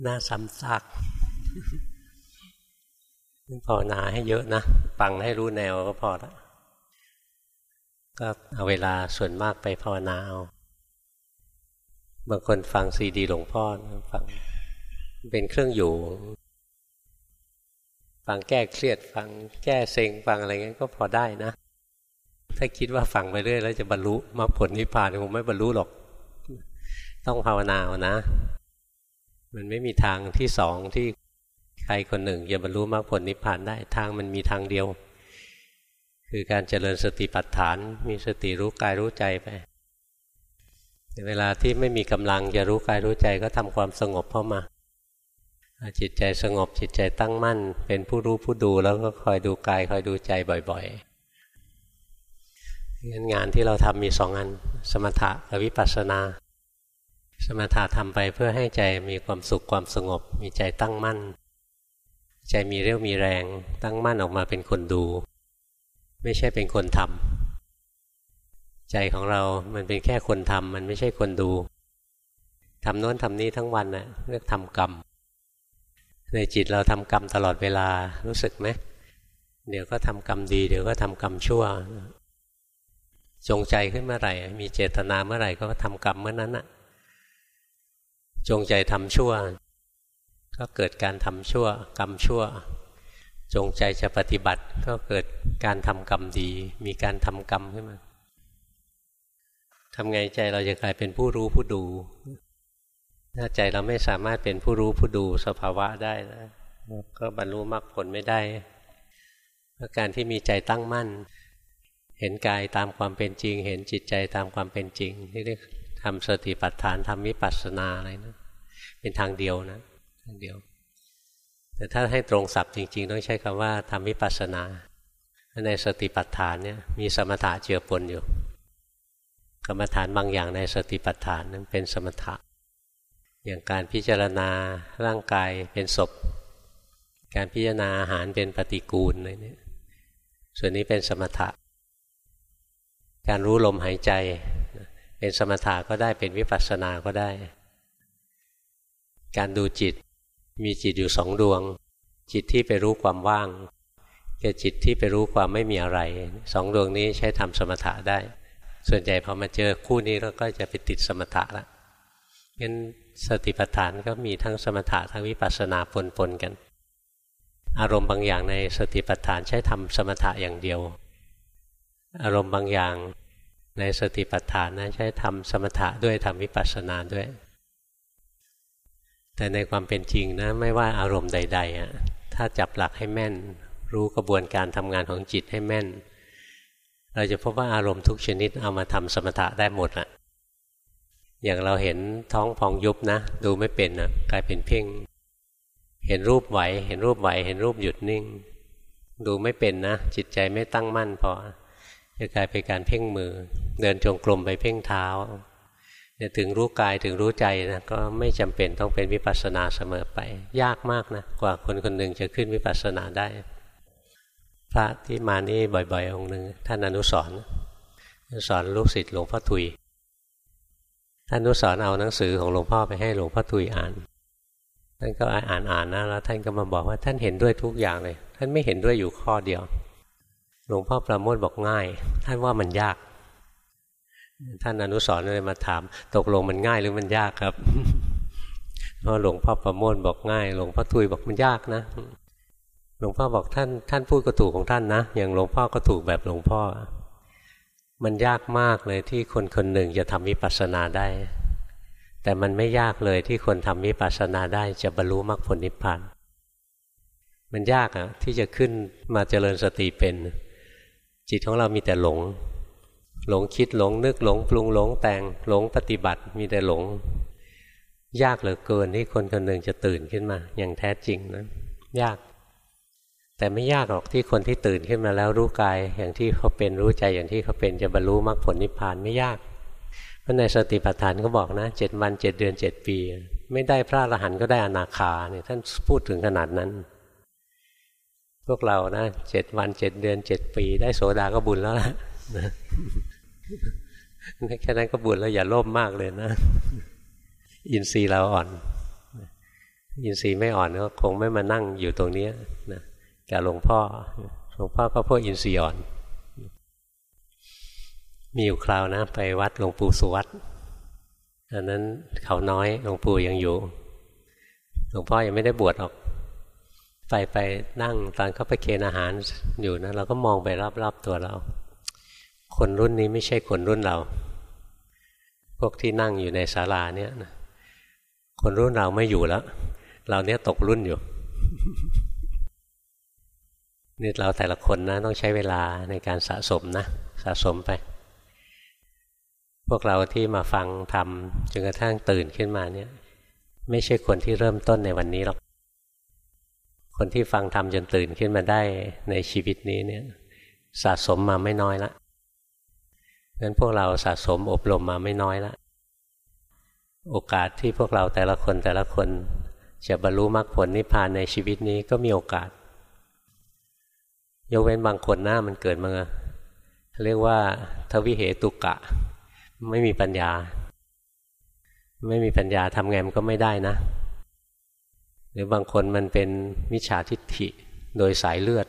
หน้าซ้ำซากภาวนาให้เยอะนะฟังให้รู้แนวก็พอล้วก็เอาเวลาส่วนมากไปภาวนาเอาบางคนฟังซีดีหลวงพ่อฟังเป็นเครื่องอยู่ ฟังแก้เครียด ฟังแก้เซ็งฟังอะไรเงี้ยก็พอได้นะ ถ้าคิดว่าฟังไปเรื่อยแล้วจะบรรลุมาผลนิพพานคงไม่บรรลุหรอก ต้องภาวนาเอานะ มันไม่มีทางที่สองที่ใครคนหนึ่งจะบรรลุมรรคผลนิพพานได้ทางมันมีทางเดียว คือการเจริญสติปัฏฐาน มีสติรู้กายรู้ใจไปเวลาที่ไม่มีกำลังจะรู้กายรู้ใจก็ทำความสงบเข้ามา จิตใจสงบจิตใจตั้งมั่น เป็นผู้รู้ผู้ดูแล้วก็คอยดูกายคอยดูใจบ่อยๆงั้นงานที่เราทำมีสองอัน สมถะกับวิปัสสนา สมถะทำไปเพื่อให้ใจมีความสุขความสงบ มีใจตั้งมั่น ใจมีเรี่ยวมีแรง ตั้งมั่นออกมาเป็นคนดู ไม่ใช่เป็นคนทำใจของเรามันเป็นแค่คนทำมันไม่ใช่คนดูทำโน้นทำนี้ทั้งวันนะ่ะเรียกทำกรรม ในจิตเราทำกรรมตลอดเวลารู้สึกไหมเดี๋ยวก็ทำกรรมดี เดี๋ยวก็ทำกรรมชั่วจงใจขึ้นเมื่อไหร่ มีเจตนาเมื่อไหร่ก็ทำกรรมเมื่อนั้นน่ะ จงใจทำชั่ว ก็เกิดการทำชั่ว กรรมชั่ว จงใจจะปฏิบัติ ก็เกิดการทำกรรมดี มีการทำกรรมขึ้นมาทำไงใจเราจะกลายเป็นผู้รู้ผู้ดูถ้าใจเราไม่สามารถเป็นผู้รู้ผู้ดูสภาวะได้นะก็บรรลุมรรคผลไม่ได้เพราะการที่มีใจตั้งมั่น เห็นกายตามความเป็นจริง เห็นจิตใจตามความเป็นจริงที่เรียก ทำสติปัฏฐานทำวิปัสสนาอะไรนะเป็นทางเดียวนะทางเดียว แต่ถ้าให้ตรงศัพท์จริง ๆ ต้องใช้คำว่าทำวิปัสสนา ในสติปัฏฐานเนี่ยมีสมถะเจือปนอยู่ กรรมฐานบางอย่างในสติปัฏฐานนั้นเป็นสมถะ อย่างการพิจารณาร่างกายเป็นศพ การพิจารณาอาหารเป็นปฏิกูลอะไรเนี่ยส่วนนี้เป็นสมถะ การรู้ลมหายใจ เป็นสมถะก็ได้เป็นวิปัสสนาก็ได้ การดูจิตมีจิตอยู่สองดวง จิตที่ไปรู้ความว่างกับจิตที่ไปรู้ความไม่มีอะไรสองดวงนี้ใช้ทำสมถะได้ ส่วนใหญ่พอมาเจอคู่นี้เราก็จะไปติดสมถะละงั้นสติปัฏฐานก็มีทั้งสมถะทั้งวิปัสสนาปนๆกัน อารมณ์บางอย่างในสติปัฏฐานใช้ทำสมถะอย่างเดียว อารมณ์บางอย่าง ในสติปัฏฐานนะใช้ทำสมถะด้วยทำวิปัสสนาด้วย แต่ในความเป็นจริงนะไม่ว่าอารมณ์ใดๆอะถ้าจับหลักให้แม่น รู้กระบวนการทำงานของจิตให้แม่น เราจะพบว่าอารมณ์ทุกชนิดเอามาทำสมถะได้หมดอะอย่างเราเห็นท้องพองยุบนะ ดูไม่เป็นอะกลายเป็นเพ่ง เห็นรูปไหว เห็นรูปไหว เห็นรูปหยุดนิ่ง ดูไม่เป็นนะ จิตใจไม่ตั้งมั่นพอ จะกลายเป็นการเพ่งมือ เดินจงกรมไปเพ่งเท้าเนี่ยถึงรู้กายถึงรู้ใจนะก็ไม่จำเป็นต้องเป็นวิปัสสนาเสมอไป ยากมากนะกว่าคนคนหนึ่งจะขึ้นวิปัสสนาได้ พระที่มานี่บ่อย ๆ องค์หนึ่งท่านอนุสอนสอนลูกศิษย์หลวงพ่อทุยท่านอนุสอนเอาหนังสือของหลวงพ่อไปให้หลวงพ่อทุยอ่านท่านก็อ่านอ่านนะแล้วท่านก็มาบอกว่าท่านเห็นด้วยทุกอย่างเลย ท่านไม่เห็นด้วยอยู่ข้อเดียว หลวงพ่อประโมทบอกง่าย ท่านว่ามันยาก ท่านอนุสอนเลยมาถาม ตกลงมันง่ายหรือมันยากครับเพราะหลวงพ่อประโมทบอกง่าย หลวงพ่อทุยบอกมันยากนะ หลวงพ่อบอกท่าน ท่านพูดก็ถูกของท่านนะ อย่างหลวงพ่อก็ถูกแบบหลวงพ่อ มันยากมากเลยที่คนคนหนึ่งจะทำวิปัสสนาได้ แต่มันไม่ยากเลยที่คนทำวิปัสสนาได้จะบรรลุมรรคผลนิพพาน มันยากอะที่จะขึ้นมาเจริญสติเป็น จิตของเรามีแต่หลง หลงคิดหลงนึกหลงปรุงหลงแต่งหลงปฏิบัติมีแต่หลง ยากเหลือเกินที่คนคนหนึ่งจะตื่นขึ้นมา อย่างแท้จริงนะยาก แต่ไม่ยากหรอกที่คนที่ตื่นขึ้นมาแล้วรู้กายอย่างที่เขาเป็นรู้ใจอย่างที่เขาเป็นจะบรรลุมรรคผลนิพพานไม่ยากเพราะในสติปัฏฐานก็บอกนะเจ็ดวันเจ็ดเดือนเจ็ดปี ไม่ได้พระอรหันต์ก็ได้อนาคาเนี่ยท่านพูดถึงขนาดนั้น พวกเรานะเจ็ดวันเจ็ดเดือนเจ็ดปีได้โสดาก็บุญแล้วล่ะแค่นั้นก็บุญแล้วอย่าโลภมากเลยนะ อินทรีย์เราอ่อน อินทรีย์ไม่อ่อนก็คงไม่มานั่งอยู่ตรงนี้นะกับหลวงพ่อหลวงพ่อก็พวกอินทรีย์อ่อน มีอยู่คราวนะ ไปวัดหลวงปู่สุวัตอันนั้นเขาน้อยหลวงปู่ยังอยู่หลวงพ่อยังไม่ได้บวชออก ไปไปนั่งตอนเขาไปเคนอาหารอยู่นะเราก็มองไปรอบๆตัวเรา คนรุ่นนี้ไม่ใช่คนรุ่นเรา พวกที่นั่งอยู่ในศาลาเนี่ยนะคนรุ่นเราไม่อยู่แล้ว เราเนี้ยตกรุ่นอยู่นี่เราแต่ละคนนะต้องใช้เวลาในการสะสมนะสะสมไป พวกเราที่มาฟังทำจนกระทั่งตื่นขึ้นมาเนี่ย ไม่ใช่คนที่เริ่มต้นในวันนี้หรอก คนที่ฟังทำจนตื่นขึ้นมาได้ในชีวิตนี้เนี่ยสะสมมาไม่น้อยละงั้นพวกเราสะสมอบรมมาไม่น้อยละโอกาสที่พวกเราแต่ละคนแต่ละคนจะบรรลุมรรคผลนิพพานในชีวิตนี้ก็มีโอกาส ยกเว้นบางคนหน้ามันเกิดมาเรียกว่า ทวิเหตุกะ ไม่มีปัญญา ไม่มีปัญญาทำไงมันก็ไม่ได้นะ หรือบางคนมันเป็นมิจฉาทิฏฐิโดยสายเลือด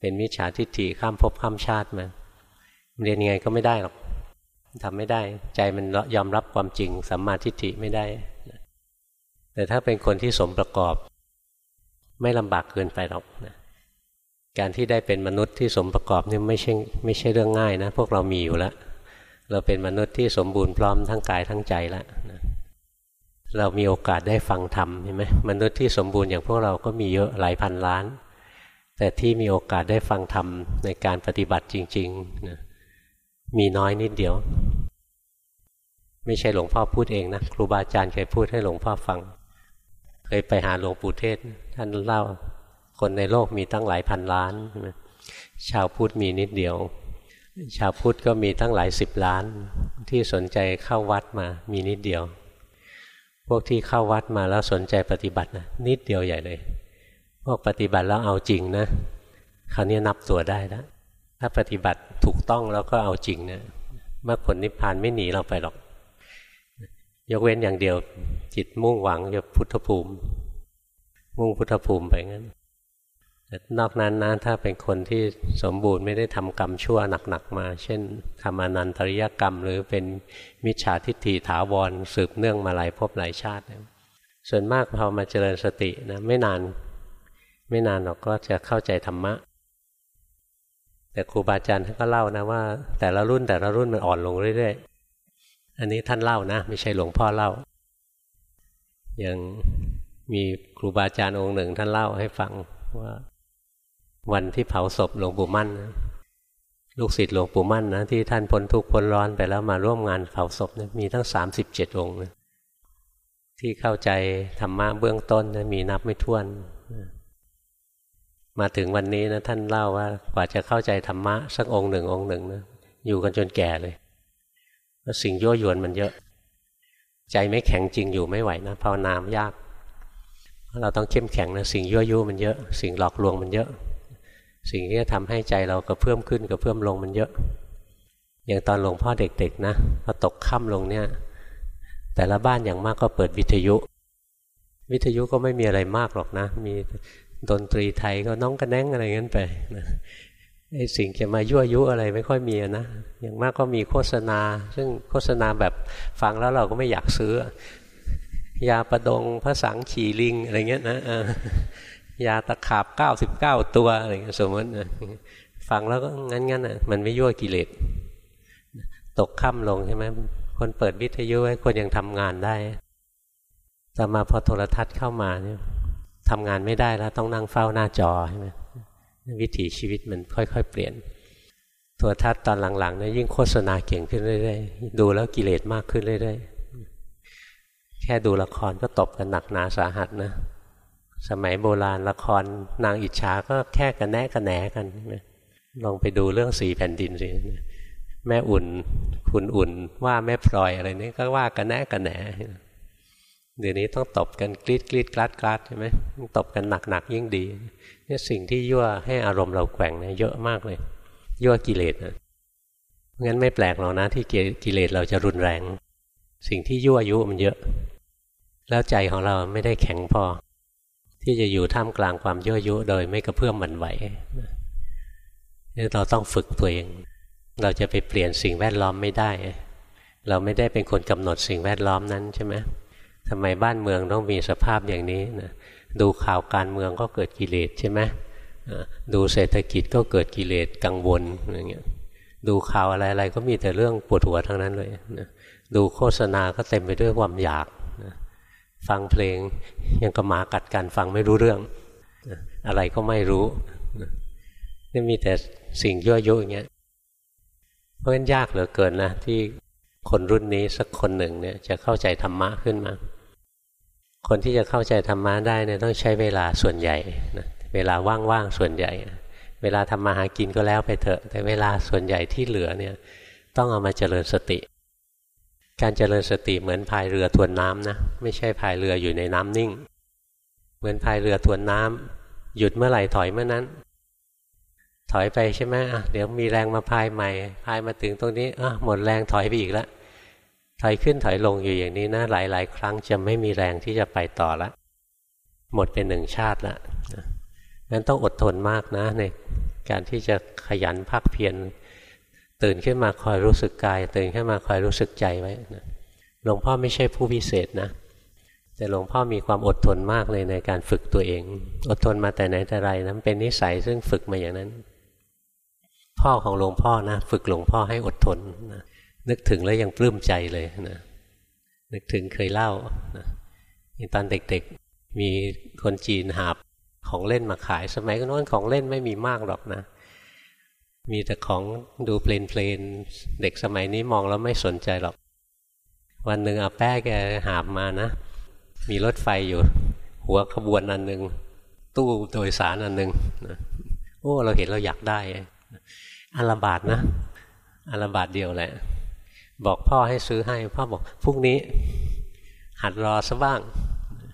เป็นมิจฉาทิฏฐิข้ามภพข้ามชาติมาเรียนยังไงก็ไม่ได้หรอกทำไม่ได้ ใจมันยอมรับความจริงสัมมาทิฏฐิไม่ได้ แต่ถ้าเป็นคนที่สมประกอบ ไม่ลำบากเกินไปหรอกนะการที่ได้เป็นมนุษย์ที่สมประกอบนี่ไม่ใช่ไม่ใช่เรื่องง่ายนะ พวกเรามีอยู่แล้ว เราเป็นมนุษย์ที่สมบูรณ์พร้อมทั้งกายทั้งใจแล้วนะ เรามีโอกาสได้ฟังธรรมเห็นไหมมนุษย์ที่สมบูรณ์อย่างพวกเราก็มีเยอะหลายพันล้าน แต่ที่มีโอกาสได้ฟังธรรมในการปฏิบัติจริงๆนะมีน้อยนิดเดียว ไม่ใช่หลวงพ่อพูดเองนะครูบาอาจารย์เคยพูดให้หลวงพ่อฟัง เคยไปหาหลวงปู่เทศ ท่านเล่าคนในโลกมีตั้งหลายพันล้าน ชาวพุทธมีนิดเดียว ชาวพุทธก็มีตั้งหลายสิบล้าน ที่สนใจเข้าวัดมามีนิดเดียว พวกที่เข้าวัดมาแล้วสนใจปฏิบัตินะนิดเดียวใหญ่เลย พวกปฏิบัติแล้วเอาจริงนะคราวนี้นับตัวได้แล้วถ้าปฏิบัติถูกต้องแล้วก็เอาจริงเนะเมื่อผลนิพพานไม่หนีเราไปหรอก ยกเว้นอย่างเดียวจิตมุ่งหวังจะพุทธภูมิ มุ่งพุทธภูมิไปงั้น นอกนั้นนะถ้าเป็นคนที่สมบูรณ์ไม่ได้ทำกรรมชั่วหนักๆมา เช่นทำอนันตริยกรรม หรือเป็นมิจฉาทิฏฐิถาวรสืบเนื่องมาหลายภพหลายชาติ ส่วนมากพอมาเจริญสตินะไม่นาน ไม่นานหรอกก็จะเข้าใจธรรมะ แต่ครูบาอาจารย์ท่านก็เล่านะว่า แต่ละรุ่นแต่ละรุ่นมันอ่อนลงเรื่อยๆ อันนี้ท่านเล่านะ ไม่ใช่หลวงพ่อเล่า อย่างมีครูบาอาจารย์องค์หนึ่งท่านเล่าให้ฟังว่า วันที่เผาศพหลวงปู่มั่นนะลูกศิษย์หลวงปู่มั่นนะที่ท่านพ้นทุกข์พ้นร้อนไปแล้วมาร่วมงานเผาศพนะมีทั้งสามสิบเจ็ดองค์นะที่เข้าใจธรรมะเบื้องต้นนะมีนับไม่ถ้วน มาถึงวันนี้นะท่านเล่าว่ากว่าจะเข้าใจธรรมะสักองค์หนึ่งองค์หนึ่งนะอยู่กันจนแก่เลยสิ่งยั่วยวนมันเยอะ ใจไม่แข็งจริงอยู่ไม่ไหวนะภาวนามยากเราต้องเข้มแข็งนะสิ่งยั่วยุมันเยอะ สิ่งหลอกลวงมันเยอะ สิ่งที่จะทำให้ใจเรากระเพื่อมขึ้นกระเพื่อมลงมันเยอะ อย่างตอนหลวงพ่อเด็กๆนะพอตกค่ำลงเนี่ย แต่ละบ้านอย่างมากก็เปิดวิทยุ วิทยุก็ไม่มีอะไรมากหรอกนะ มีดนตรีไทยก็น้องกระแนงอะไรเงี้ยไปนะไอ้สิ่งจะมายั่วยุอะไรไม่ค่อยมีนะ อย่างมากก็มีโฆษณา ซึ่งโฆษณาแบบฟังแล้วเราก็ไม่อยากซื้อ ยาประดงพระสังขี่ลิงอะไรเงี้ยนะ ยาตะขาบเก้าสิบเก้าตัวอะไรเงี้ยสมมติฟังแล้วก็งั้นงั้นอะมันไม่ยั่วกิเลสตกค่ำลงใช่ไหมคนเปิดวิทยุให้คนยังทำงานได้แต่มาพอโทรทัศน์เข้ามาเนี่ยทำงานไม่ได้แล้วต้องนั่งเฝ้าหน้าจอใช่ไหมวิถีชีวิตมันค่อยๆ เปลี่ยนโทรทัศน์ตอนหลังๆเนี่ยยิ่งโฆษณาเก่งขึ้นเรื่อยๆดูแล้วกิเลสมากขึ้นเรื่อยๆแค่ดูละครก็ตบกันหนักหนาสาหัสนะ สมัยโบราณละครนางอิจฉาก็แค่กันแนะกันแหนกันลองไปดูเรื่องสีแผ่นดินสิแม่อุ่น คุณอุ่นว่าแม่พลอยอะไรนี่ก็ว่ากันแนะกันแหนเดี๋ยวนี้ต้องตบกันกรีดกรีดกลัดกลัดใช่ไหมต้องตบกันหนักหนักยิ่งดีนี่สิ่งที่ยั่วให้อารมณ์เราแกว่งเนี่ยเยอะมากเลย ยั่วกิเลสนะงั้นไม่แปลกหรอกนะที่กิเลสเราจะรุนแรง สิ่งที่ยั่วยุมันเยอะ แล้วใจของเราไม่ได้แข็งพอ ที่จะอยู่ท่ามกลางความยั่วยุโดยไม่กระเพื่อมหมันไหวนี่เราต้องฝึกตัวเอง เราจะไปเปลี่ยนสิ่งแวดล้อมไม่ได้ เราไม่ได้เป็นคนกำหนดสิ่งแวดล้อมนั้นใช่ไหมทำไมบ้านเมืองต้องมีสภาพอย่างนี้นะดูข่าวการเมืองก็เกิดกิเลสใช่ไหมดูเศรษฐกิจก็เกิดกิเลสกังวลอย่างเงี้ยดูข่าวอะไรๆก็มีแต่เรื่องปวดหัวทั้งนั้นเลยนะดูโฆษณาก็เต็มไปด้วยความอยาก ฟังเพลงยังกระหมากัดกันฟังไม่รู้เรื่อง อะไรก็ไม่รู้นะนี่มีแต่สิ่งยั่วยุอย่างเงี้ยเพราะฉะนั้นยากเหลือเกินนะที่คนรุ่นนี้สักคนหนึ่งเนี่ยจะเข้าใจธรรมะขึ้นมา คนที่จะเข้าใจธรรมะได้เนี่ยต้องใช้เวลาส่วนใหญ่นะเวลาว่างๆส่วนใหญ่ เวลาทำมาหากินก็แล้วไปเถอะ แต่เวลาส่วนใหญ่ที่เหลือเนี่ยต้องเอามาเจริญสติ การเจริญสติเหมือนพายเรือทวนน้ำนะ ไม่ใช่พายเรืออยู่ในน้ำนิ่ง เหมือนพายเรือทวนน้ำหยุดเมื่อไหร่ถอยเมื่อนั้น ถอยไปใช่ไหมอะเดี๋ยวมีแรงมาพายใหม่ พายมาถึงตรงนี้อะหมดแรงถอยไปอีกแล้วถอยขึ้นถอยลงอยู่อย่างนี้นะหลาย ๆ ครั้งจะไม่มีแรงที่จะไปต่อละ หมดเป็นหนึ่งชาติละงั้นต้องอดทนมากนะในการที่จะขยันพักเพียร ตื่นขึ้นมาคอยรู้สึกกาย ตื่นขึ้นมาคอยรู้สึกใจไว้นะหลวงพ่อไม่ใช่ผู้พิเศษนะ แต่หลวงพ่อมีความอดทนมากเลยในการฝึกตัวเอง อดทนมาแต่ไหนแต่ไรนะเป็นนิสัยซึ่งฝึกมาอย่างนั้น พ่อของหลวงพ่อนะ ฝึกหลวงพ่อให้อดทนนะนึกถึงแล้วยังปลื้มใจเลยนะนึกถึงเคยเล่านะตอนเด็กๆมีคนจีนหาบของเล่นมาขาย สมัยก่อนของเล่นไม่มีมากหรอกนะ มีแต่ของดูเพลนเพลนเด็กสมัยนี้มองแล้วไม่สนใจหรอก วันหนึ่งอาแป้แกหาบมานะ มีรถไฟอยู่ หัวขบวนอันหนึ่งตู้โดยสารอันหนึ่งโอ้ เราเห็นเราอยากได้อันละบาทนะอันละบาทเดียวแหละ บอกพ่อให้ซื้อให้ พ่อบอกพรุ่งนี้ หัดรอซะบ้าง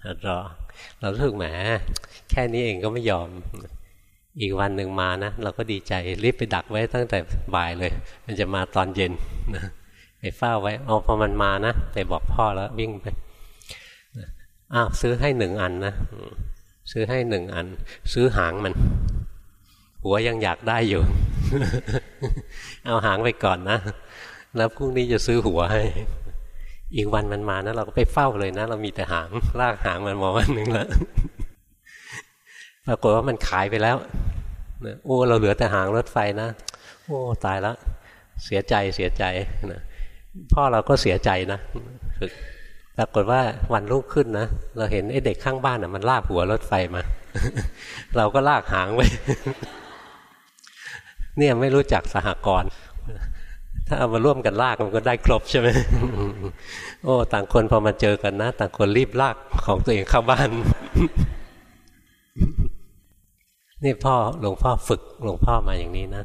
หัดรอ เราถึกแหมแค่นี้เองก็ไม่ยอม อีกวันหนึ่งมานะเราก็ดีใจรีบไปดักไว้ตั้งแต่บ่ายเลย มันจะมาตอนเย็นนะไปเฝ้าไว้เอาพอมันมานะไปบอกพ่อแล้ววิ่งไปอ้าวซื้อให้หนึ่งอันนะซื้อให้หนึ่งอัน ซื้อหางมัน หัวยังอยากได้อยู่ เอาหางไปก่อนนะ แล้วพรุ่งนี้จะซื้อหัวให้ อีกวันมันมานะเราก็ไปเฝ้าเลยนะ เรามีแต่หางลากหางมันมาวันหนึ่งแล้ว ปรากฏว่ามันขายไปแล้วโอ้เราเหลือแต่หางรถไฟนะ โอ้ตายแล้วเสียใจเสียใจนะพ่อเราก็เสียใจนะฝึกปรากฏว่าวันรุ่งขึ้นนะเราเห็นไอ้เด็กข้างบ้านอะมันลากหัวรถไฟมา เราก็ลากหางไว้เนี่ยไม่รู้จักสหกรณ์ถ้าเอามาร่วมกันลากมันก็ได้ครบใช่ไหมโอ้ ต่างคนพอมาเจอกันนะ ต่างคนรีบลากของตัวเองเข้าบ้าน นี่พ่อหลวงพ่อฝึกหลวงพ่อมาอย่างนี้นะ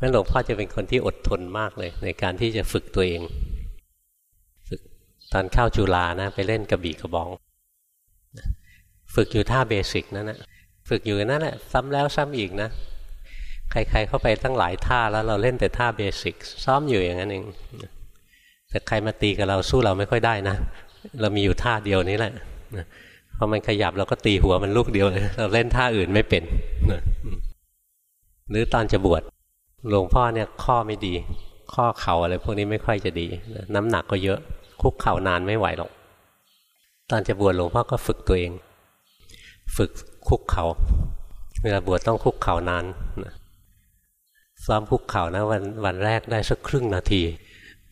งั้นหลวงพ่อจะเป็นคนที่อดทนมากเลย ในการที่จะฝึกตัวเอง ฝึกตอนเข้าจุฬานะ ไปเล่นกระบี่กระบอง ฝึกอยู่ท่าเบสิกนั่นแหละฝึกอยู่นั่นแหละซ้ำแล้วซ้ำอีกนะ ใคร ๆ เข้าไปตั้งหลายท่าแล้วเราเล่นแต่ท่าเบสิกซ้อมอยู่อย่างนั้นเองแต่ใครมาตีกับเราสู้เราไม่ค่อยได้นะเรามีอยู่ท่าเดียวนี้แหละ พอมันขยับเราก็ตีหัวมันลูกเดียวเลย เราเล่นท่าอื่นไม่เป็นหรือตอนจะบวชหลวงพ่อเนี่ยข้อไม่ดี ข้อเข่าอะไรพวกนี้ไม่ค่อยจะดี น้ำหนักก็เยอะ คุกเข่านานไม่ไหวหรอก ตอนจะบวชหลวงพ่อก็ฝึกตัวเอง ฝึกคุกเขา่าเวลาบวชต้องคุกเข่านานซ้อมคุกเข่านะวันวันแรกได้สักครึ่งนาที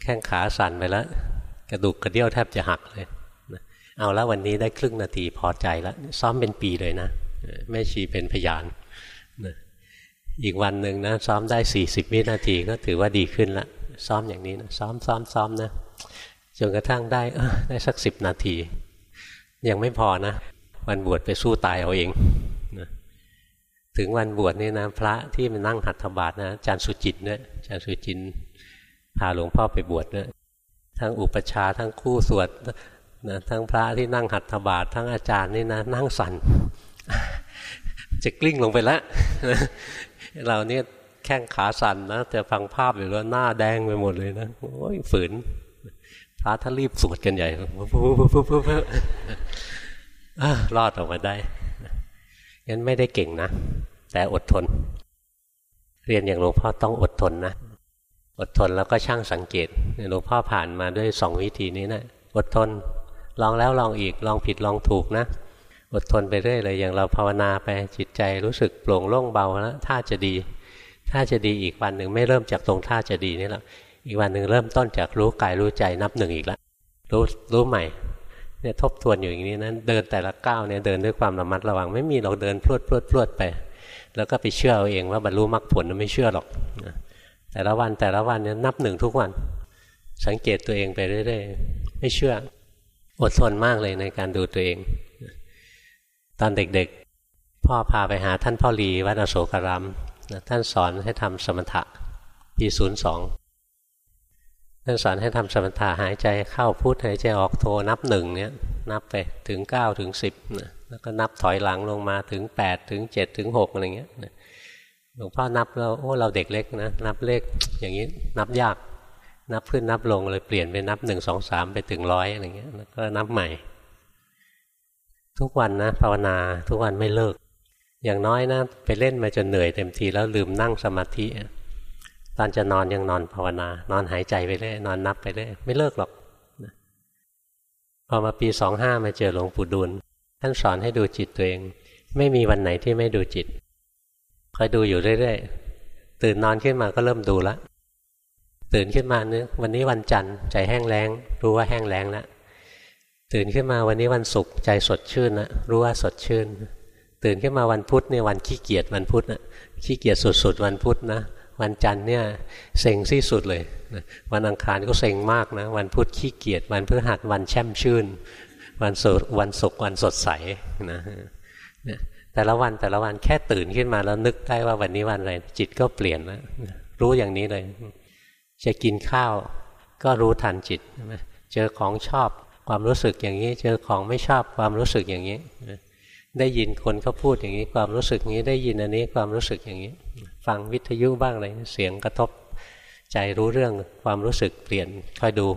แข้งขาสั่นไปแล้ว กระดูกกระเดี่ยวแทบจะหักเลย เอาแล้ววันนี้ได้ครึ่งนาทีพอใจแล้วซ้อมเป็นปีเลยนะแม่ชีเป็นพยานอีกวันหนึ่งนะซ้อมได้สี่สิบวินาทีก็ถือว่าดีขึ้นละซ้อมอย่างนี้นะซ้อมซ้อมซ้อมนะจนกระทั่งได้ได้สักสิบนาที ยังไม่พอนะ วันบวชไปสู้ตายเอาเองนะถึงวันบวชนี่นะพระที่มานั่งหัตถบาทนะอาจารย์สุจินเนี่ยอาจารย์สุจินพาหลวงพ่อไปบวชเนี่ยทั้งอุปชาทั้งคู่สวด นะทั้งพระที่นั่งหัตถบาททั้งอาจารย์นี่นะนั่งสัน่นจะกลิ้งลงไปแล้วเราเนี่ยแข้งขาสั่นนะแต่ฟังภาพอยู่แล้วหน้าแดงไปหมดเลยนะโอ้ยฝืนพระท่านรีบสวดกันใหญ่รอดออกมาได้งั้นไม่ได้เก่งนะ แต่อดทน เรียนอย่างหลวงพ่อต้องอดทนนะ อดทนแล้วก็ช่างสังเกตหลวงพ่อผ่านมาด้วยสองวิธีนี้นะอดทน ลองแล้วลองอีกลองผิดลองถูกนะ อดทนไปเรื่อยเลยอย่างเราภาวนาไปจิตใจรู้สึกโปร่งโล่งเบาแล้วถ้าจะดีถ้าจะดีอีกวันหนึ่งไม่เริ่มจากตรงท่าจะดีนี่หรอกอีกวันหนึ่งเริ่มต้นจากรู้กายรู้ใจนับหนึ่งอีกแล้วรู้รู้ใหม่เนี่ยทบทวนอยู่อย่างนี้นะเดินแต่ละก้าวเนี่ยเดินด้วยความระมัดระวังไม่มีเราเดินพรวดพรวดพรวดไป แล้วก็ไปเชื่อเอาเองว่าบรรลุมรรคผลไม่เชื่อหรอกแต่ละวันแต่ละวันเนี่ยนับหนึ่งทุกวัน สังเกตตัวเองไปเรื่อยๆไม่เชื่อ อดทนมากเลยในการดูตัวเอง ตอนเด็กๆ พ่อพาไปหาท่านพ่อหลีวัดอโศการามท่านสอนให้ทำสมถะปีศูนย์สองท่านสอนให้ทำสมถะหายใจเข้าพุทหายใจออกโทนับหนึ่งเนี่ยนับไปถึงเก้าถึงสิบนะแล้วก็นับถอยหลังลงมาถึงแปดถึงเจ็ดถึงหกอะไรเงี้ยหลวงพ่อนับแล้วโอ้เราเด็กเล็กนะนับเลขอย่างนี้นับยาก นับขึ้นนับลงเลยเปลี่ยนไปนับหนึ่งสองสามไปถึงร้อยอะไรเงี้ยแล้วก็นับใหม่ ทุกวันนะภาวนาทุกวันไม่เลิก อย่างน้อยนะไปเล่นมาจนเหนื่อยเต็มทีแล้วลืมนั่งสมาธิตอนจะนอนยังนอนภาวนานอนหายใจไปเรื่อยนอนนับไปเรื่อยไม่เลิกหรอกพอมาปีสองห้ามาเจอหลวงปู่ดูลท่านสอนให้ดูจิตตัวเอง ไม่มีวันไหนที่ไม่ดูจิตคอยดูอยู่เรื่อยๆตื่นนอนขึ้นมาก็เริ่มดูละ ตื่นขึ้นมาเนื้อวันนี้วันจันทร์ใจแห้งแล้ง รู้ว่าแห้งแล้งแล้วตื่นขึ้นมาวันนี้วันศุกร์ใจสดชื่นนะรู้ว่าสดชื่น ตื่นขึ้นมาวันพุธเนี่ยวันขี้เกียจวันพุธนะขี้เกียจสุดๆวันพุธนะวันจันทร์เนี่ยเซ็งที่สุดเลยวันอังคารก็เซ็งมากนะวันพุธขี้เกียจวันพฤหัสวันแช่มชื่น วันศุกร์วันศุกร์วันสดใสนะแต่ละวันแต่ละวันแค่ตื่นขึ้นมาแล้วนึกได้ว่าวันนี้วันอะไรจิตก็เปลี่ยนแล้วรู้อย่างนี้เลย จะกินข้าว ก็รู้ทันจิตเจอของชอบความรู้สึกอย่างนี้ เจอของไม่ชอบความรู้สึกอย่างนี้ได้ยินคนเขาพูดอย่างนี้ความรู้สึกอย่างนี้ได้ยินอันนี้ความรู้สึกอย่างนี้ ฟังวิทยุบ้างอะไรเสียงกระทบ ใจรู้เรื่องความรู้สึกเปลี่ยนค่อยดู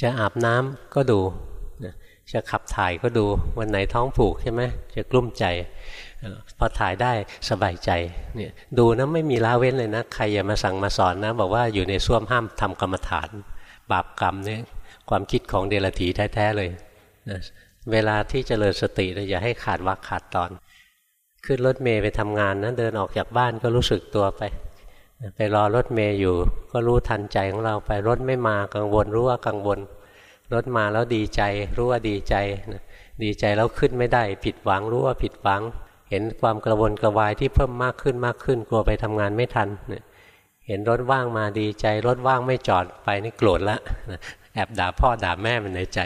จะอาบน้ำก็ดูจะขับถ่ายก็ดูวันไหนท้องผูกใช่ไหมจะกลุ้มใจ พอถ่ายได้สบายใจเนี่ยดูนะไม่มีละเว้นเลยนะ ใครอย่ามาสั่งมาสอนนะ บอกว่าอยู่ในส้วมห้ามทำกรรมฐาน บาปกรรมเนี่ยความคิดของเดรัจฉีแท้ๆเลยนะเวลาที่จเจริญสติเราอย่าให้ขาดวักขาดตอน ขึ้นรถเมย์ไปทำงานนะเดินออกจากบ้านก็รู้สึกตัวไป ไปรอรถเมย์อยู่ ก็รู้ทันใจของเราไปรถไม่มากังวลรู้ว่ากังวลรถมาแล้วดีใจรู้ว่าดีใจ ดีใจแล้วขึ้นไม่ได้ ผิดหวังรู้ว่าผิดหวัง เห็นความกระวนกระวายที่เพิ่มมากขึ้นมากขึ้น กลัวไปทำงานไม่ทัน เห็นรถว่างมาดีใจ รถว่างไม่จอดไปนี่โกรธละแอบด่าพ่อด่าแม่มันในใจ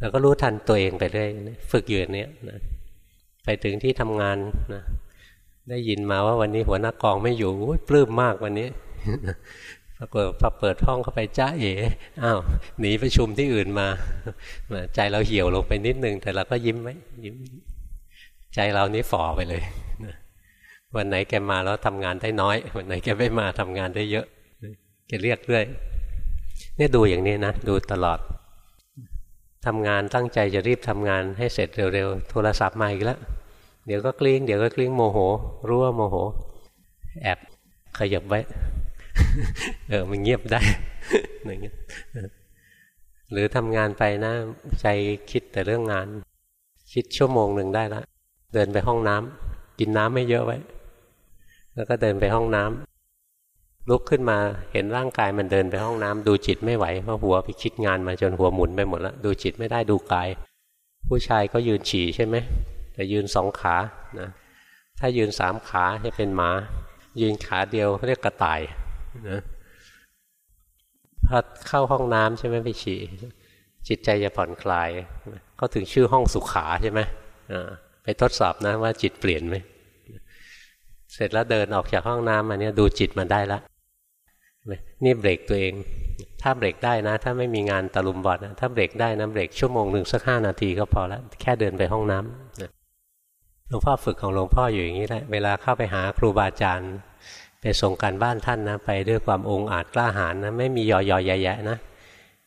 เราก็รู้ทันตัวเองไปเรื่อยฝึกอยู่อย่างนี้นะไปถึงที่ทำงานนะได้ยินมาว่าวันนี้หัวหน้ากองไม่อยู่ปลื้มมากวันนี้ปรากฏพอเปิดห้องเข้าไปจ้าเอ๋อ้าวหนีประชุมที่อื่นมาใจเราเหี่ยวลงไปนิดนึง แต่เราก็ยิ้มไหมยิ้ม ใจเรานี้ฝ่อไปเลยวันไหนแกมาแล้วทำงานได้น้อย วันไหนแกไม่มาทำงานได้เยอะแกเรียกเรื่อยเนี่ยดูอย่างนี้นะดูตลอดทำงานตั้งใจจะรีบทำงานให้เสร็จเร็วๆโทรศัพท์มาอีกแล้วเดี๋ยวก็กลิ้งเดี๋ยวก็กลิ้งโมโหรู้ว่าโมโห แอบขยับไว้เออมันเงียบได้อย่างเงี้ยหรือทำงานไปนะใจคิดแต่เรื่องงาน คิดชั่วโมงหนึ่งได้ละ เดินไปห้องน้ำกินน้ำไม่เยอะไว้ แล้วก็เดินไปห้องน้ำลุกขึ้นมาเห็นร่างกายมันเดินไปห้องน้ำดูจิตไม่ไหวเพราะหัวไปคิดงานมาจนหัวหมุนไปหมดแล้วดูจิตไม่ได้ดูกาย ผู้ชายก็ยืนฉี่ใช่ไหมแต่ยืนสองขานะถ้ายืนสามขาจะเป็นหมา ยืนขาเดียวเรียกกระต่ายนะพอเข้าห้องน้ำใช่ไหมไปฉี่จิตใจจะผ่อนคลายเขาถึงชื่อห้องสุขาใช่ไหมอ่า ไปทดสอบนะว่าจิตเปลี่ยนไหมเสร็จแล้วเดินออกจากห้องน้ำมาเนี่ยดูจิตมันได้ล้วนี่เบรกตัวเอง ถ้าเบรกได้นะ ถ้าไม่มีงานตะลุมบอดนะถ้าเบรกได้นะเบรกชั่วโมงหนึ่งสักห้านาทีก็พอล้วแค่เดินไปห้องน้ำหลวงพ่อฝึกของหลวงพ่ออยู่อย่างนี้แหละเวลาเข้าไปหาครูบาอาจารย์ไปไปส่งการบ้านท่านนะ ไปด้วยความองอาจกล้าหาญนะ ไม่มียอยอยแยะนะ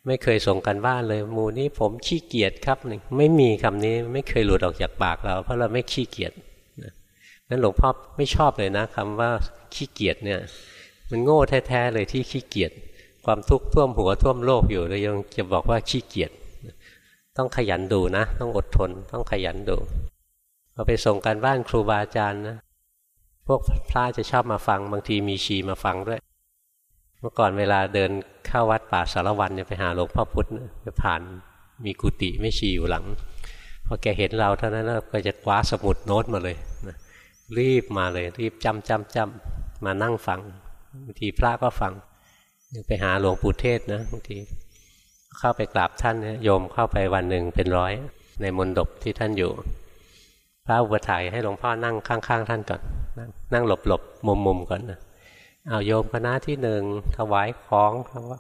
ไม่เคยส่งกันบ้านเลยมูนี้ผมขี้เกียจครับไม่มีคำนี้ไม่เคยหลุดออกจากปากเรา เพราะเราไม่ขี้เกียจนั้นหลวงพ่อไม่ชอบเลยนะคำว่าขี้เกียจเนี่ย มันโง่แท้ๆเลยที่ขี้เกียจความทุกข์ท่วมหัวท่วมโลกอยู่เลยยังจะบอกว่าขี้เกียจต้องขยันดูนะ ต้องอดทน ต้องขยันดูพอไปส่งกันบ้านครูบาอาจารย์นะพวกพระจะชอบมาฟัง บางทีมีชีมาฟังด้วย เมื่อก่อนเวลาเดินเข้าวัดป่าสารวันเนี่ยไปหาหลวงพ่อพุธไปผ่านมีกุฏิไม่ชีอยู่หลังพอแกเห็นเราเท่านั้นก็จะคว้าสมุดโน้ตมาเลยรีบมาเลย รีบจำจำจำมานั่งฟังบางทีพระก็ฟังไปหาหลวงปู่เทศนะบางทีเข้าไปกราบท่านโยมเข้าไปวันหนึ่งเป็นร้อย ในมณฑปที่ท่านอยู่ พระอุปถัยให้หลวงพ่อนั่งข้าง ๆ ท่านก่อน นั่งหลบๆมุมๆก่อนนะ เอาโยมคณะที่หนึ่งถวายของ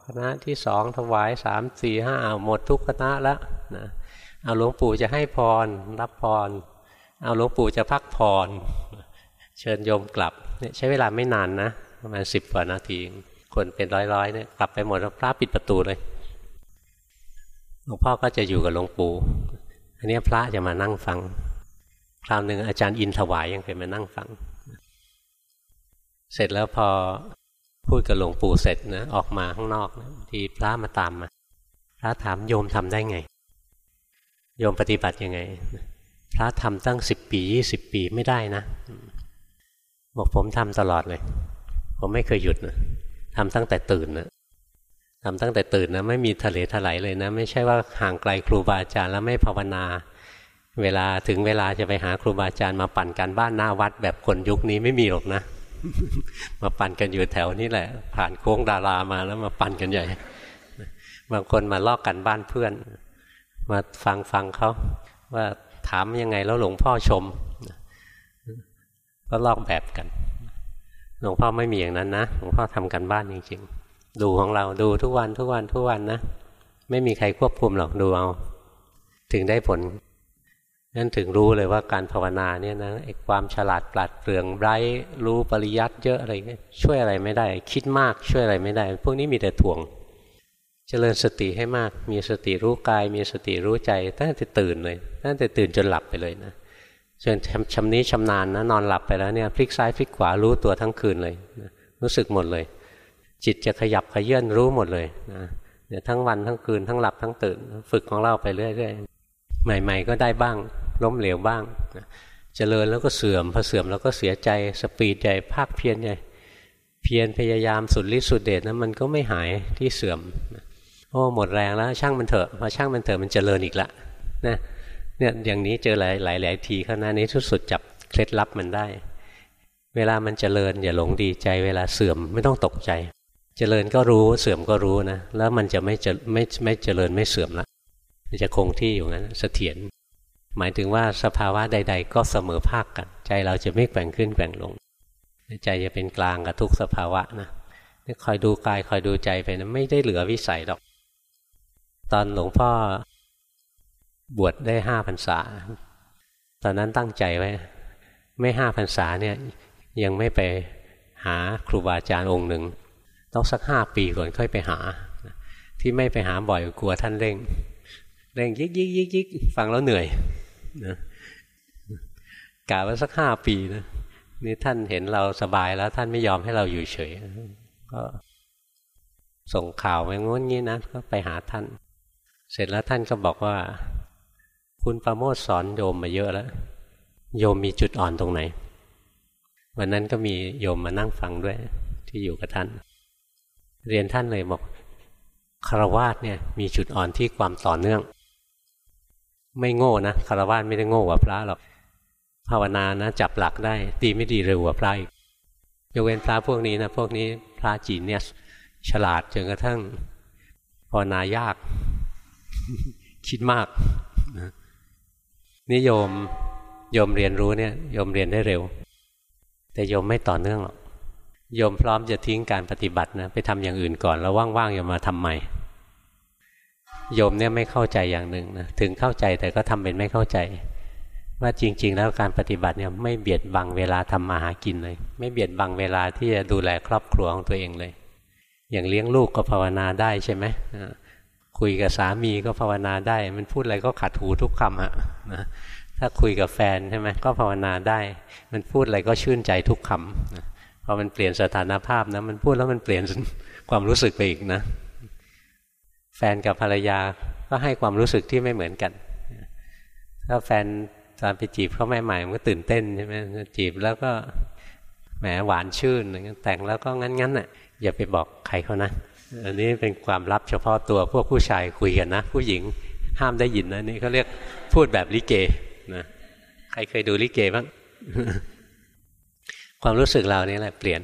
คณะที่สองถวายสามสี่ห้าเอาหมดทุกคณะแล้วนะเอาหลวงปู่จะให้พรรับพร เอาหลวงปู่จะพักพร เชิญโยมกลับเนี่ยใช้เวลาไม่นานนะประมาณสิบกว่านาทีคนเป็นร้อยๆเนี่ยกลับไปหมดแล้วพระปิดประตูเลยหลวงพ่อก็จะอยู่กับหลวงปู่อันนี้พระจะมานั่งฟังคราวหนึ่งอาจารย์อินถวายยังเคยมานั่งฟัง เสร็จแล้วพอพูดกับหลวงปู่เสร็จนะออกมาข้างนอกนะทีพระมาตามมาพระถามโยมทำได้ไง โยมปฏิบัติยังไง พระทำตั้งสิบปียี่สิบปีไม่ได้นะบอกผมทำตลอดเลย ผมไม่เคยหยุดนะทำตั้งแต่ตื่นนะทำตั้งแต่ตื่นนะไม่มีทะเลถลายเลยนะ ไม่ใช่ว่าห่างไกลครูบาอาจารย์แล้วไม่ภาวนา เวลาถึงเวลาจะไปหาครูบาอาจารย์มาปั่นการบ้านหน้าวัดแบบคนยุคนี้ไม่มีหรอกนะ มาปั่นกันอยู่แถวนี้แหละ ผ่านโค้งดารามาแล้วมาปั่นกันใหญ่ บางคนมาลอกกันบ้านเพื่อน มาฟังฟังเขาว่าถามยังไงแล้วหลวงพ่อชม ก็ลอกแบบกัน หลวงพ่อไม่มีอย่างนั้นนะ หลวงพ่อทำกันบ้านจริงๆ ดูของเราดูทุกวันทุกวันทุกวันนะ ไม่มีใครควบคุมหรอกดูเอา ถึงได้ผล นั่นถึงรู้เลยว่าการภาวนาเนี่ยนะไอ้ความฉลาดปลัดเปลืองไร้รู้ปริยัติเยอะอะไรช่วยอะไรไม่ได้ คิดมากช่วยอะไรไม่ได้ พวกนี้มีแต่ถ่วง เจริญสติให้มาก มีสติรู้กาย มีสติรู้ใจตั้งแต่ตื่นเลยตั้งแต่ตื่นจนหลับไปเลยนะจนชำนี้ชำนาญนะนอนหลับไปแล้วเนี่ยพลิกซ้ายพลิกขวารู้ตัวทั้งคืนเลยนะรู้สึกหมดเลย จิตจะขยับขยื่นรู้หมดเลยนะเนี่ยทั้งวันทั้งคืนทั้งหลับทั้งตื่น ฝึกของเราไปเรื่อยๆใหม่ ๆ ก็ได้บ้าง ล้มเหลวบ้างนะเจริญแล้วก็เสื่อมพอเสื่อมแล้วก็เสียใจสปีดใหญ่ภาคเพียรใหญ่เพียรพยายามสุดฤทธิ์สุดเดชนะมันก็ไม่หายที่เสื่อมโอ้หมดแรงแล้วช่างมันเถอะพอช่างมันเถอะมันเจริญอีกละนะเนี่ยอย่างนี้เจอหลายหลายหลายทีข้างหน้านี้ทุกสุดจับเคล็ดลับมันได้ เวลามันเจริญอย่าหลงดีใจเวลาเสื่อมไม่ต้องตกใจเจริญก็รู้เสื่อมก็รู้นะ แล้วมันจะไม่จะไม่ไม่เจริญไม่เสื่อมละมันจะคงที่อยู่งั้นเสถียร หมายถึงว่าสภาวะใด ๆ ก็เสมอภาคกัน ใจเราจะไม่แกว่งขึ้นแกว่งลง ใจจะเป็นกลางกับทุกสภาวะนะคอยดูกายคอยดูใจไปนะไม่ได้เหลือวิสัยหรอก ตอนหลวงพ่อบวชได้ห้าพรรษา ตอนนั้นตั้งใจไว้ ไม่ห้าพรรษาเนี่ยยังไม่ไปหาครูบาอาจารย์องค์หนึ่ง ต้องสักห้าปีก่อนค่อยไปหา ที่ไม่ไปหาบ่อยกลัวท่านเร่ง เร่งยิกยิกยิกยิกฟังแล้วเหนื่อย นะกะว่าสักห้าปีนะนี่ท่านเห็นเราสบายแล้ว ท่านไม่ยอมให้เราอยู่เฉย ก็ส่งข่าวไปงน้นงี้นะก็ไปหาท่าน เสร็จแล้วท่านก็บอกว่า คุณประโมทสอนโยมมาเยอะแล้ว โยมมีจุดอ่อนตรงไหน วันนั้นก็มีโยมมานั่งฟังด้วย ที่อยู่กับท่าน เรียนท่านเลยบอกคารวาสเนี่ย มีจุดอ่อนที่ความต่อเนื่อง ไม่โง่นะคารวาสไม่ได้โง่กว่าพระหรอกภาวนานะจับหลักได้ดีไม่ดีเร็วกว่าพระอีกยกเว้นพระพวกนี้นะพวกนี้พระจีนเนี่ยฉลาดจนกระทั่งภาวนายาก คิดมากนิยมโยมเรียนรู้เนี่ยโยมเรียนได้เร็ว แต่โยมไม่ต่อเนื่องหรอกโยมพร้อมจะทิ้งการปฏิบัตินะไปทำอย่างอื่นก่อนแล้วว่างๆอย่ามาทำใหม่ โยมเนี่ยไม่เข้าใจอย่างหนึ่งนะถึงเข้าใจแต่ก็ทำเป็นไม่เข้าใจ ว่าจริง ๆ แล้วการปฏิบัติเนี่ยไม่เบียดบังเวลาทำมาหากินเลย ไม่เบียดบังเวลาที่จะดูแลครอบครัวของตัวเองเลย อย่างเลี้ยงลูกก็ภาวนาได้ใช่ไหมคุยกับสามีก็ภาวนาได้ มันพูดอะไรก็ขัดหูทุกคำอะนะถ้าคุยกับแฟนใช่ไหมก็ภาวนาได้ มันพูดอะไรก็ชื่นใจทุกคำพอมันเปลี่ยนสถานภาพนะมันพูดแล้วมันเปลี่ยนความรู้สึกไปอีกนะ แฟนกับภรรยาก็ให้ความรู้สึกที่ไม่เหมือนกัน ถ้าแฟนตอนไปจีบเขาใหม่ๆมันก็ตื่นเต้นใช่ไหมจีบแล้วก็แหมหวานชื่นแต่งแล้วก็งั้นๆน่ะอย่าไปบอกใครเขานะ อันนี้เป็นความลับเฉพาะตัวพวกผู้ชายคุยกันนะ ผู้หญิงห้ามได้ยินนะนี่เขาเรียกพูดแบบลิเกนะใครเคยดูลิเกบ้าง ความรู้สึกเรานี่แหละเปลี่ยน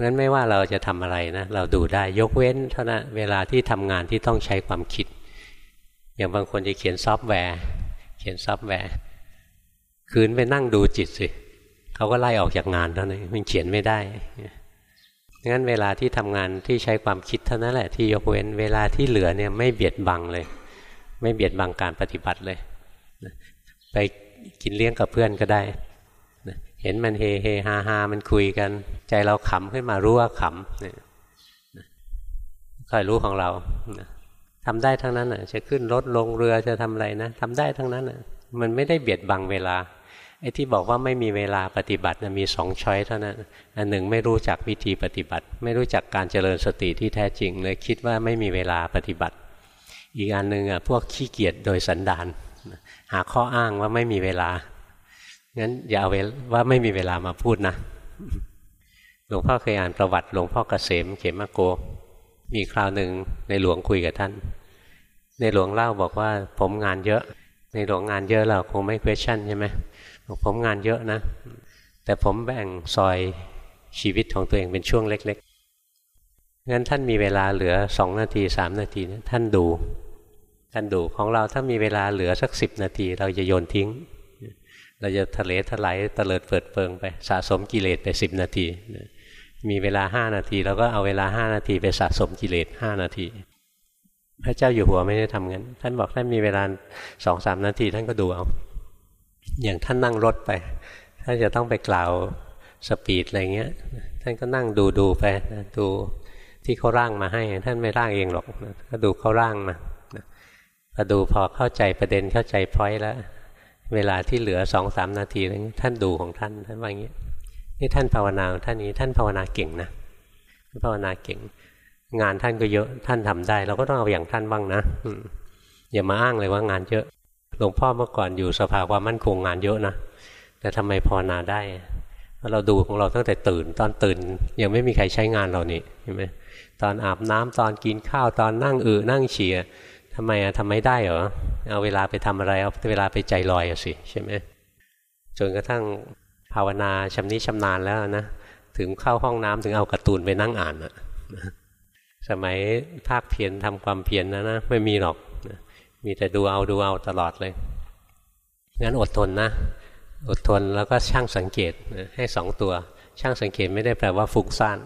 เพราะฉะนั้นไม่ว่าเราจะทำอะไรนะเราดูได้ยกเว้นเท่านั้นเวลาที่ทำงานที่ต้องใช้ความคิด อย่างบางคนจะเขียนซอฟต์แวร์ เขียนซอฟต์แวร์ขืนไปนั่งดูจิตสิเขาก็ไล่ออกจากงานเท่านั้นมันเขียนไม่ได้งั้นเวลาที่ทำงานที่ใช้ความคิดเท่านั้นแหละที่ยกเว้นเวลาที่เหลือเนี่ยไม่เบียดบังเลย ไม่เบียดบังการปฏิบัติเลย ไปกินเลี้ยงกับเพื่อนก็ได้ เห็นมันเฮเฮฮาฮามันคุยกัน ใจเราขำขึ้นมารู้ว่าขำเนี่ยคอยรู้ของเราทำได้ทั้งนั้นอะ จะขึ้นรถลงเรือจะทำอะไรนะทำได้ทั้งนั้นอะ มันไม่ได้เบียดบังเวลาไอ้ที่บอกว่าไม่มีเวลาปฏิบัตินะมีสองช้อยเท่านั้น อันหนึ่งไม่รู้จักวิธีปฏิบัติ ไม่รู้จักการเจริญสติที่แท้จริงเลยคิดว่าไม่มีเวลาปฏิบัติ อีกอันหนึ่งอะพวกขี้เกียจโดยสันดานหาข้ออ้างว่าไม่มีเวลา งั้นอย่าเอาว่าไม่มีเวลามาพูดนะ หลวงพ่อเคยอ่านประวัติหลวงพ่อเกษมเขมโก มีคราวหนึ่งในหลวงคุยกับท่าน ในหลวงเล่าบอกว่าผมงานเยอะ ในหลวงงานเยอะเราคงไม่ question ใช่ไหมบอกผมงานเยอะนะ แต่ผมแบ่งซอยชีวิตของตัวเองเป็นช่วงเล็กๆ งั้นท่านมีเวลาเหลือสองนาทีสามนาทีนะท่านดู ท่านดูของเราถ้ามีเวลาเหลือสักสิบนาที เราจะโยนทิ้ง เราจะทะเลทลายเตลิดเปิดเปิงไปสะสมกิเลสไปสิบนาทีมีเวลาห้านาทีเราก็เอาเวลาห้านาทีไปสะสมกิเลสห้านาที พระเจ้าอยู่หัวไม่ได้ทำงั้น ท่านบอกท่านมีเวลาสองสามนาทีท่านก็ดูเอา อย่างท่านนั่งรถไปท่านจะต้องไปกล่าวสปีดอะไรเงี้ย ท่านก็นั่งดูดูไปดูที่เขาร่างมาให้ ท่านไม่ร่างเองหรอกก็ดูเขาร่างมาพอดูพอเข้าใจประเด็นเข้าใจพอยแล้ว เวลาที่เหลือสองสามนาทีนั้นท่านดูของท่านท่านว่าอย่างนี้นี่ท่านภาวนาท่านนี้ท่านภาวนาเก่งนะภาวนาเก่ง งานท่านก็เยอะท่านทำได้ เราก็ต้องเอาอย่างท่านบ้างนะอย่ามาอ้างเลยว่างานเยอะหลวงพ่อเมื่อก่อนอยู่สภาความมั่นคงงานเยอะนะแต่ทำไมภาวนาได้เพราะเราดูของเราตั้งแต่ตื่น ตอนตื่น ยังไม่มีใครใช้งานเรานี่เห็นไหมตอนอาบน้ำตอนกินข้าวตอนนั่งอือนั่งเฉียทำไมอะทำไม่ได้เหรอ เอาเวลาไปทำอะไร เอาเวลาไปใจลอยสิใช่ไหมจนกระทั่งภาวนาชำนิชำนาญแล้วนะถึงเข้าห้องน้ำถึงเอาการ์ตูนไปนั่งอ่านอะสมัยภาคเพียรทำความเพียรนนะนะไม่มีหรอกมีแต่ดูเอาดูเอาตลอดเลยงั้นอดทนนะ อดทนแล้วก็ช่างสังเกตให้สองตัว ช่างสังเกตไม่ได้แปลว่าฟุ้งซ่าน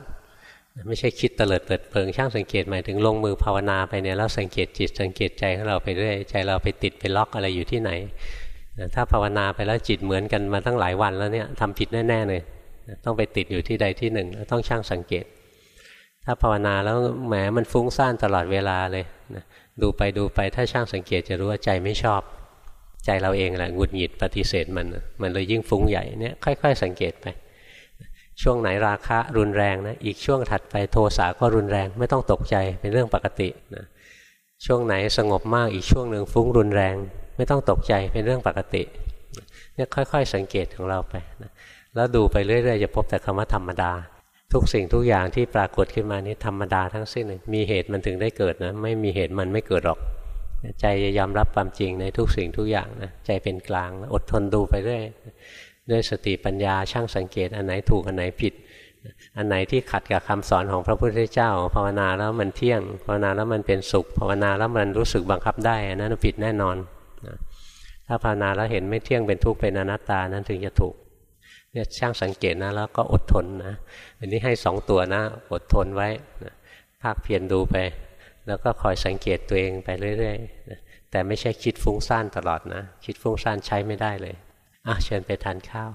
ไม่ใช่คิดเตลิดเปิดเพิงช่างสังเกตหมายถึงลงมือภาวนาไปเนี่ยแล้วสังเกตจิตสังเกตใจของเราไปเรื่อยใจเราไปติดไปล็อกอะไรอยู่ที่ไหนถ้าภาวนาไปแล้วจิตเหมือนกันมาตั้งหลายวันแล้วเนี่ยทำผิดแน่ๆเลยต้องไปติดอยู่ที่ใดที่หนึ่งต้องช่างสังเกต ถ้าภาวนาแล้วแหมมันฟุ้งซ่านตลอดเวลาเลยดูไปดูไปถ้าช่างสังเกตจะรู้ว่าใจไม่ชอบ ใจเราเองแหละหงุดหงิดปฏิเสธมัน มันเลยยิ่งฟุ้งใหญ่เนี่ยค่อย ๆ สังเกตไป ช่วงไหนราคะรุนแรงนะอีกช่วงถัดไปโทสะก็รุนแรง ไม่ต้องตกใจเป็นเรื่องปกตินะช่วงไหนสงบมากอีกช่วงหนึ่งฟุ้งรุนแรง ไม่ต้องตกใจเป็นเรื่องปกติเนี่ยค่อยๆ สังเกตของเราไปนะแล้วดูไปเรื่อยๆจะพบแต่คำว่าธรรมดา ทุกสิ่งทุกอย่างที่ปรากฏขึ้นมานี้ธรรมดาทั้งสิ้นมีเหตุมันถึงได้เกิดนะไม่มีเหตุมันไม่เกิดหรอก ใจจะยอมรับความจริงในทุกสิ่งทุกอย่างนะใจเป็นกลางอดทนดูไปเรื่อย ด้วยสติปัญญาช่างสังเกต อันไหนถูกอันไหนผิด อันไหนที่ขัดกับคำสอนของพระพุทธเจ้า ภาวนาแล้วมันเที่ยง ภาวนาแล้วมันเป็นสุข ภาวนาแล้วมันรู้สึกบังคับได้อันนั้นผิดแน่นอนถ้าภาวนาแล้วเห็นไม่เที่ยงเป็นทุกข์เป็นอนัตตานั้นถึงจะถูกเนี่ยช่างสังเกตนะแล้วก็อดทนนะอันนี้ให้สองตัวนะ อดทนไว้ภาคเพียรดูไป แล้วก็คอยสังเกตตัวเองไปเรื่อยๆแต่ไม่ใช่คิดฟุ้งซ่านตลอดนะ คิดฟุ้งซ่านใช้ไม่ได้เลย อะเชิญไปทานข้าว